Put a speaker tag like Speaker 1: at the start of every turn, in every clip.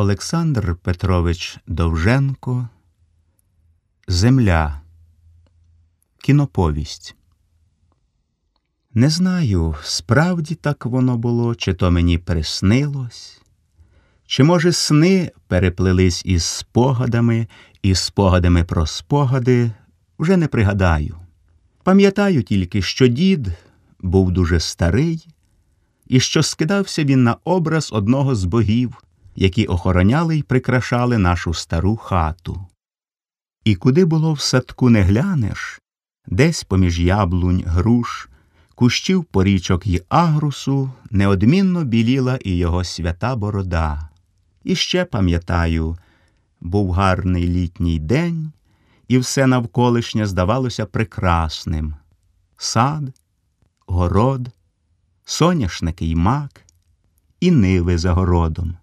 Speaker 1: Олександр Петрович Довженко Земля. Кіноповість. Не знаю, справді так воно було, чи то мені приснилось, чи, може, сни переплились із спогадами, і спогадами про спогади вже не пригадаю. Пам'ятаю тільки, що дід був дуже старий, і що скидався він на образ одного з богів які охороняли й прикрашали нашу стару хату. І куди було в садку не глянеш, десь поміж яблунь, груш, кущів порічок й агрусу неодмінно біліла і його свята борода. І ще пам'ятаю, був гарний літній день, і все навколишнє здавалося прекрасним сад, город, соняшники й мак, і ниви за городом.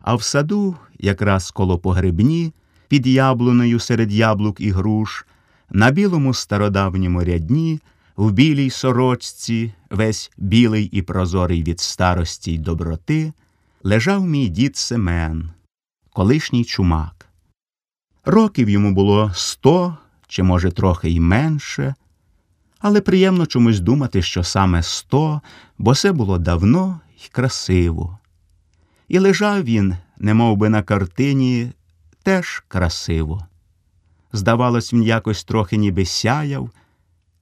Speaker 1: А в саду, якраз коло погребні, під яблуною серед яблук і груш, на білому стародавньому рядні, в білій сорочці, весь білий і прозорий від старості й доброти, лежав мій дід Семен, колишній чумак. Років йому було сто чи, може, трохи й менше, але приємно чомусь думати, що саме сто, бо це було давно й красиво. І лежав він, немов би на картині, теж красиво. Здавалось, він якось трохи ніби сяяв,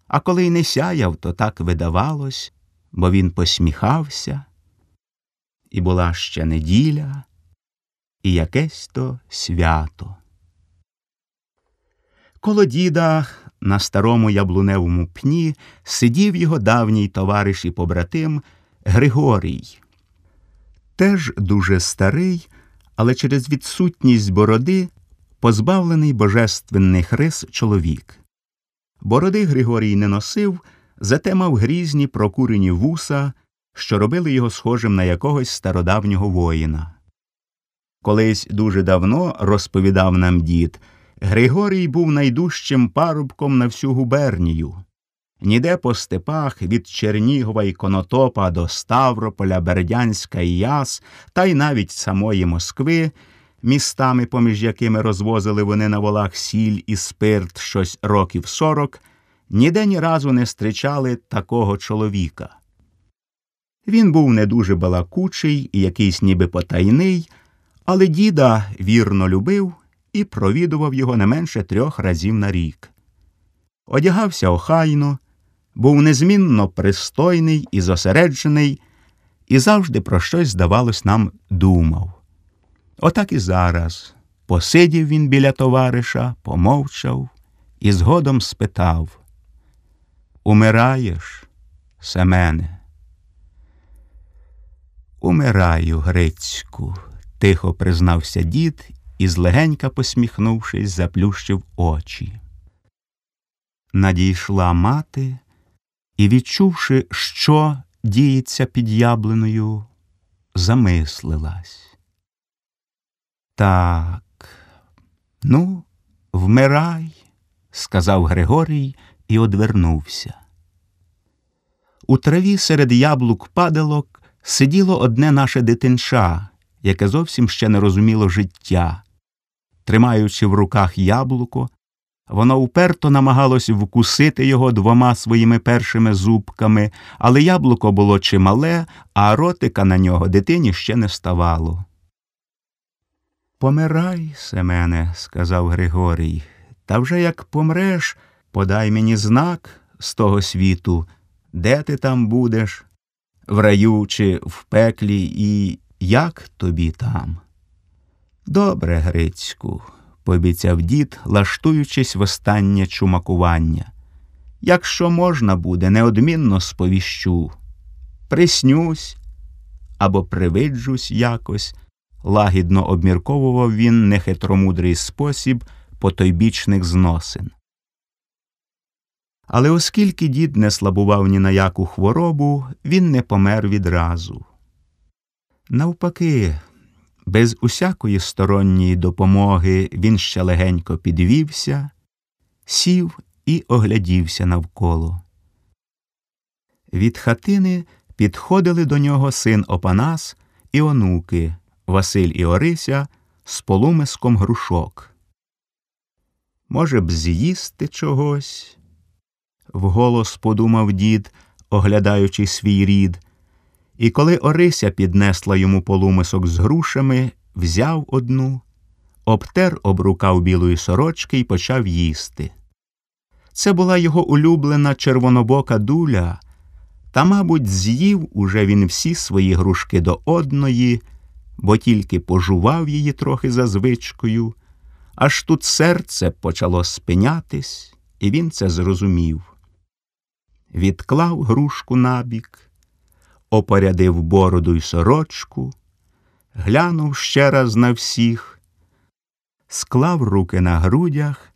Speaker 1: а коли й не сяяв, то так видавалось, бо він посміхався, і була ще неділя, і якесь то свято. Коло діда на старому яблуневому пні сидів його давній товариш і побратим Григорій теж дуже старий, але через відсутність бороди позбавлений божественних рис чоловік. Бороди Григорій не носив, зате мав грізні прокурені вуса, що робили його схожим на якогось стародавнього воїна. Колись дуже давно розповідав нам дід, Григорій був найдужчим парубком на всю губернію. Ніде по степах від Чернігова і Конотопа до Ставрополя, Бердянська і Яс, та й навіть самої Москви, містами, поміж якими розвозили вони на волах сіль і спирт щось років сорок, ніде ні разу не зустрічали такого чоловіка. Він був не дуже балакучий і якийсь ніби потайний, але діда вірно любив і провідував його не менше трьох разів на рік. Одягався охайно був незмінно пристойний і зосереджений, і завжди про щось, здавалось, нам думав. Отак і зараз посидів він біля товариша, помовчав і згодом спитав Умираєш, Семене? Умираю, Грицьку, тихо признався дід і, злегенька посміхнувшись, заплющив очі. Надійшла мати і, відчувши, що діється під яблуною, замислилась. Так, ну, вмирай, сказав Григорій і одвернувся. У траві серед яблук падалок сиділо одне наше дитинча, яке зовсім ще не розуміло життя. Тримаючи в руках яблуко, Воно уперто намагалось вкусити його двома своїми першими зубками, але яблуко було чимале, а ротика на нього дитині ще не ставало. Помирай, Семене, сказав Григорій, та вже як помреш, подай мені знак з того світу, де ти там будеш, в раю чи в пеклі, і як тобі там? Добре, Грицьку пообіцяв дід, лаштуючись в останнє чумакування. Якщо можна буде, неодмінно сповіщу. Приснюсь або привиджусь якось, лагідно обмірковував він нехитромудрий спосіб потойбічних зносин. Але оскільки дід не слабував ні на яку хворобу, він не помер відразу. Навпаки, без усякої сторонньої допомоги він ще легенько підвівся, сів і оглядівся навколо. Від хатини підходили до нього син Опанас і онуки Василь і Орися з полумиском грушок. Може б, з'їсти чогось? вголос подумав дід, оглядаючи свій рід. І коли Орися піднесла йому полумисок з грушами, взяв одну, обтер об рукав білої сорочки і почав їсти. Це була його улюблена червонобока дуля, та, мабуть, з'їв уже він всі свої грушки до одної, бо тільки пожував її трохи за звичкою, аж тут серце почало спинятись, і він це зрозумів. Відклав грушку набік, опорядив бороду й сорочку, глянув ще раз на всіх, склав руки на грудях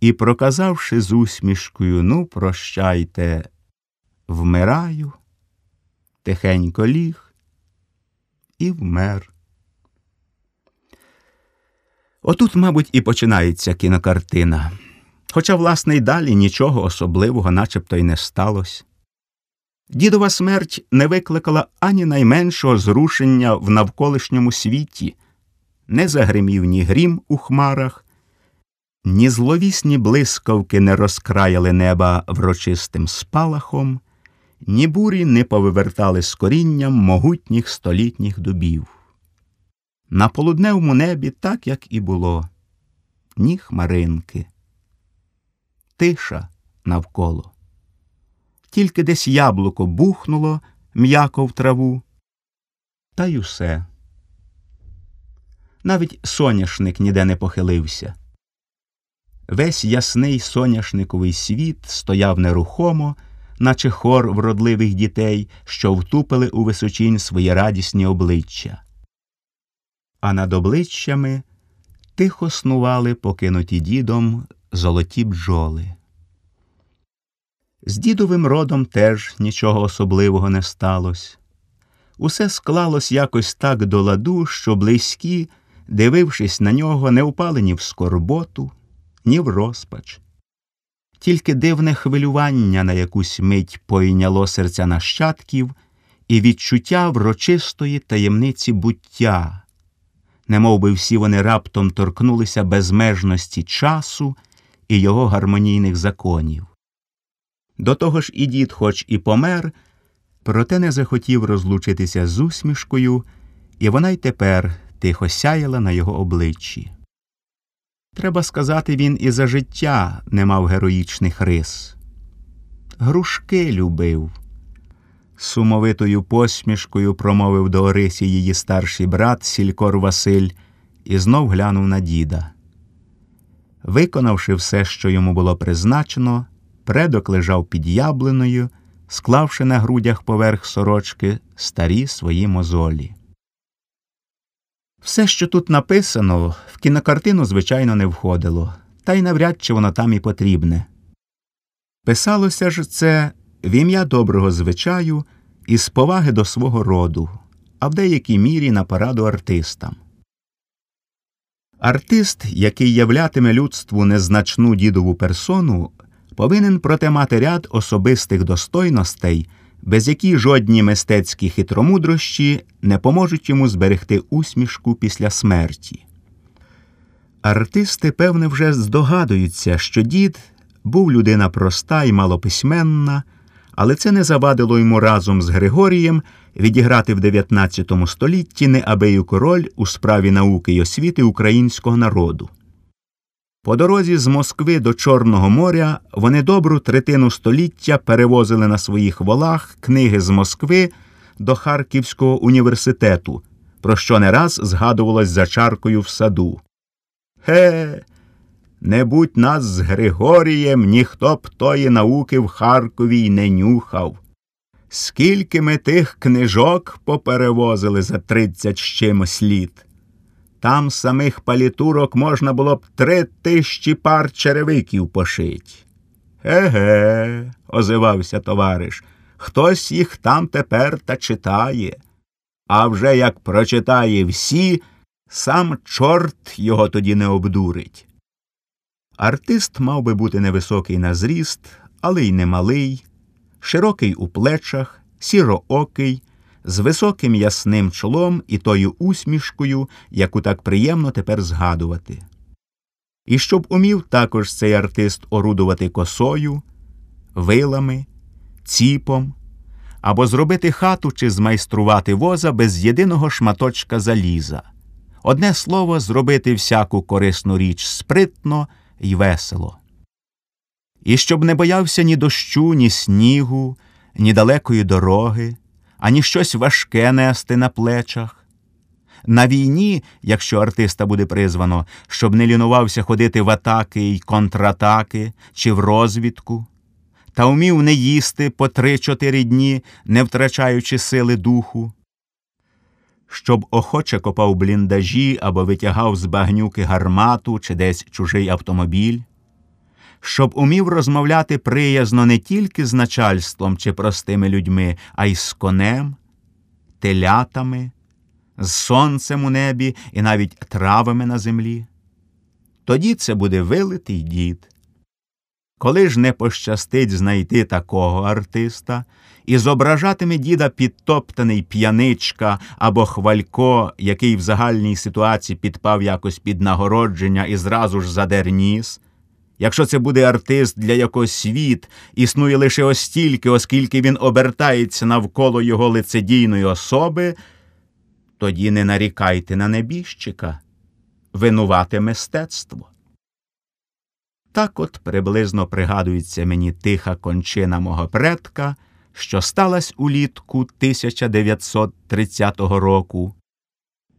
Speaker 1: і, проказавши з усмішкою Ну, прощайте, вмираю, тихенько ліг і вмер. Отут, мабуть, і починається кінокартина. Хоча, власне, й далі нічого особливого начебто й не сталося. Дідова смерть не викликала ані найменшого зрушення в навколишньому світі, не загримів ні грім у хмарах, ні зловісні блискавки не розкраяли неба врочистим спалахом, ні бурі не повивертали з корінням могутніх столітніх дубів. На полудневому небі так, як і було, ні хмаринки, тиша навколо тільки десь яблуко бухнуло м'яко в траву, та й усе. Навіть соняшник ніде не похилився. Весь ясний соняшниковий світ стояв нерухомо, наче хор вродливих дітей, що втупили у височінь свої радісні обличчя. А над обличчями тихо снували покинуті дідом золоті бджоли. З дідовим родом теж нічого особливого не сталося. Усе склалось якось так до ладу, що близькі, дивившись на нього, не впали ні в скорботу, ні в розпач. Тільки дивне хвилювання на якусь мить пойняло серця нащадків і відчуття врочистої таємниці буття, немов би всі вони раптом торкнулися безмежності часу і його гармонійних законів. До того ж і дід, хоч і помер, проте не захотів розлучитися з усмішкою, і вона й тепер тихо сяяла на його обличчі. Треба сказати, він і за життя не мав героїчних рис. Грушки любив. Сумовитою посмішкою промовив до Орисі її старший брат Сількор Василь, і знов глянув на діда. Виконавши все, що йому було призначено, Предок лежав під яблиною, склавши на грудях поверх сорочки старі свої мозолі. Все, що тут написано, в кінокартину, звичайно, не входило, та й навряд чи воно там і потрібне. Писалося ж це в ім'я доброго звичаю і з поваги до свого роду, а в деякій мірі на пораду артистам. Артист, який являтиме людству незначну дідову персону, повинен проте мати ряд особистих достойностей, без які жодні мистецькі хитромудрощі не поможуть йому зберегти усмішку після смерті. Артисти, певне, вже здогадуються, що дід був людина проста і малописьменна, але це не завадило йому разом з Григорієм відіграти в 19 столітті неабияку роль у справі науки й освіти українського народу. По дорозі з Москви до Чорного моря вони добру третину століття перевозили на своїх волах книги з Москви до Харківського університету, про що не раз згадувалось за чаркою в саду. Ге, не будь нас з Григорієм, ніхто б тої науки в Харкові й не нюхав. Скільки ми тих книжок поперевозили за тридцять з чимось літ. Там самих палітурок можна було б три тисячі пар черевиків пошить. Еге, озивався товариш, хтось їх там тепер та читає. А вже як прочитає всі, сам чорт його тоді не обдурить. Артист мав би бути невисокий на зріст, але й немалий, широкий у плечах, сіроокий, з високим ясним чолом і тою усмішкою, яку так приємно тепер згадувати. І щоб умів також цей артист орудувати косою, вилами, ціпом або зробити хату чи змайструвати воза без єдиного шматочка заліза. Одне слово, зробити всяку корисну річ спритно й весело. І щоб не боявся ні дощу, ні снігу, ні далекої дороги, ані щось важке нести на плечах. На війні, якщо артиста буде призвано, щоб не лінувався ходити в атаки й контратаки чи в розвідку, та вмів не їсти по три-чотири дні, не втрачаючи сили духу, щоб охоче копав бліндажі або витягав з багнюки гармату чи десь чужий автомобіль, щоб умів розмовляти приязно не тільки з начальством чи простими людьми, а й з конем, телятами, з сонцем у небі і навіть травами на землі. Тоді це буде вилитий дід. Коли ж не пощастить знайти такого артиста і зображатиме діда підтоптаний п'яничка або хвалько, який в загальній ситуації підпав якось під нагородження і зразу ж задер ніс, якщо це буде артист, для якого світ існує лише остільки, оскільки він обертається навколо його лицедійної особи, тоді не нарікайте на небіжчика, винувате мистецтво. Так от приблизно пригадується мені тиха кончина мого предка, що сталась улітку 1930 року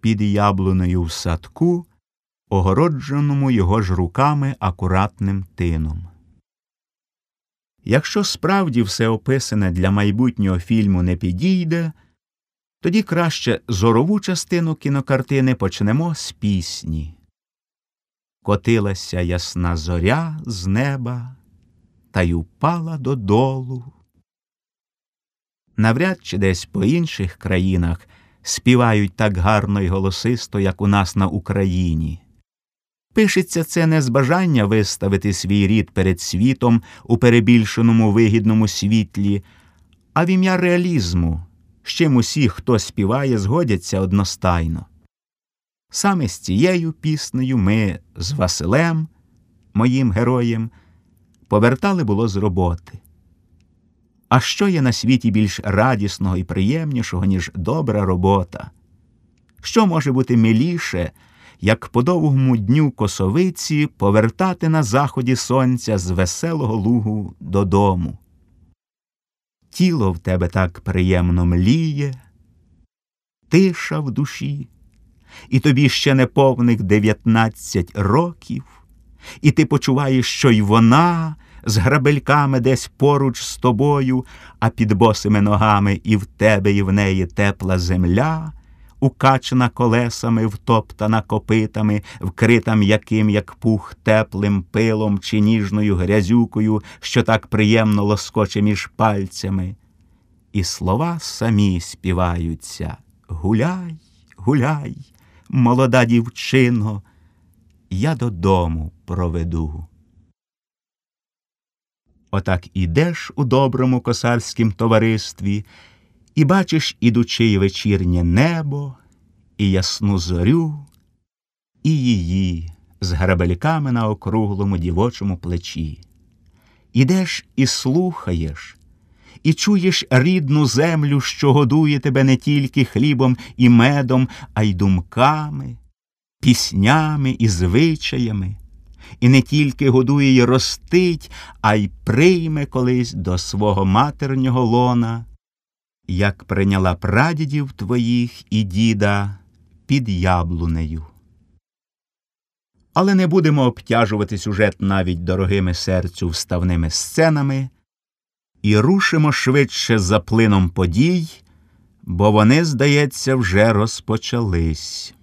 Speaker 1: під яблуною в садку, огородженому його ж руками акуратним тином. Якщо справді все описане для майбутнього фільму не підійде, тоді краще зорову частину кінокартини почнемо з пісні. Котилася ясна зоря з неба та й упала додолу. Навряд чи десь по інших країнах співають так гарно й голосисто, як у нас на Україні. Пишеться це не з бажання виставити свій рід перед світом у перебільшеному вигідному світлі, а в ім'я реалізму, з чим усі, хто співає, згодяться одностайно. Саме з цією піснею ми з Василем, моїм героєм, повертали було з роботи. А що є на світі більш радісного і приємнішого, ніж добра робота? Що може бути миліше, як по довгому дню косовиці повертати на заході сонця з веселого лугу додому? Тіло в тебе так приємно мліє, тиша в душі і тобі ще не повних дев'ятнадцять років, і ти почуваєш, що й вона з грабельками десь поруч з тобою, а під босими ногами і в тебе, і в неї тепла земля, укачена колесами, втоптана копитами, вкрита м'яким, як пух, теплим пилом чи ніжною грязюкою, що так приємно лоскоче між пальцями. І слова самі співаються Гуляй, гуляй, молода дівчино, я додому проведу. Отак ідеш у доброму косарськім товаристві, і бачиш, ідучи й вечірнє небо, і ясну зорю, і її з грабельками на округлому дівочому плечі. Ідеш і слухаєш, і чуєш рідну землю, що годує тебе не тільки хлібом і медом, а й думками, піснями і звичаями, і не тільки годує й ростить, а й прийме колись до свого матернього лона, як прийняла прадідів твоїх і діда під яблунею. Але не будемо обтяжувати сюжет навіть дорогими серцю вставними сценами і рушимо швидше за плином подій, бо вони, здається, вже розпочались.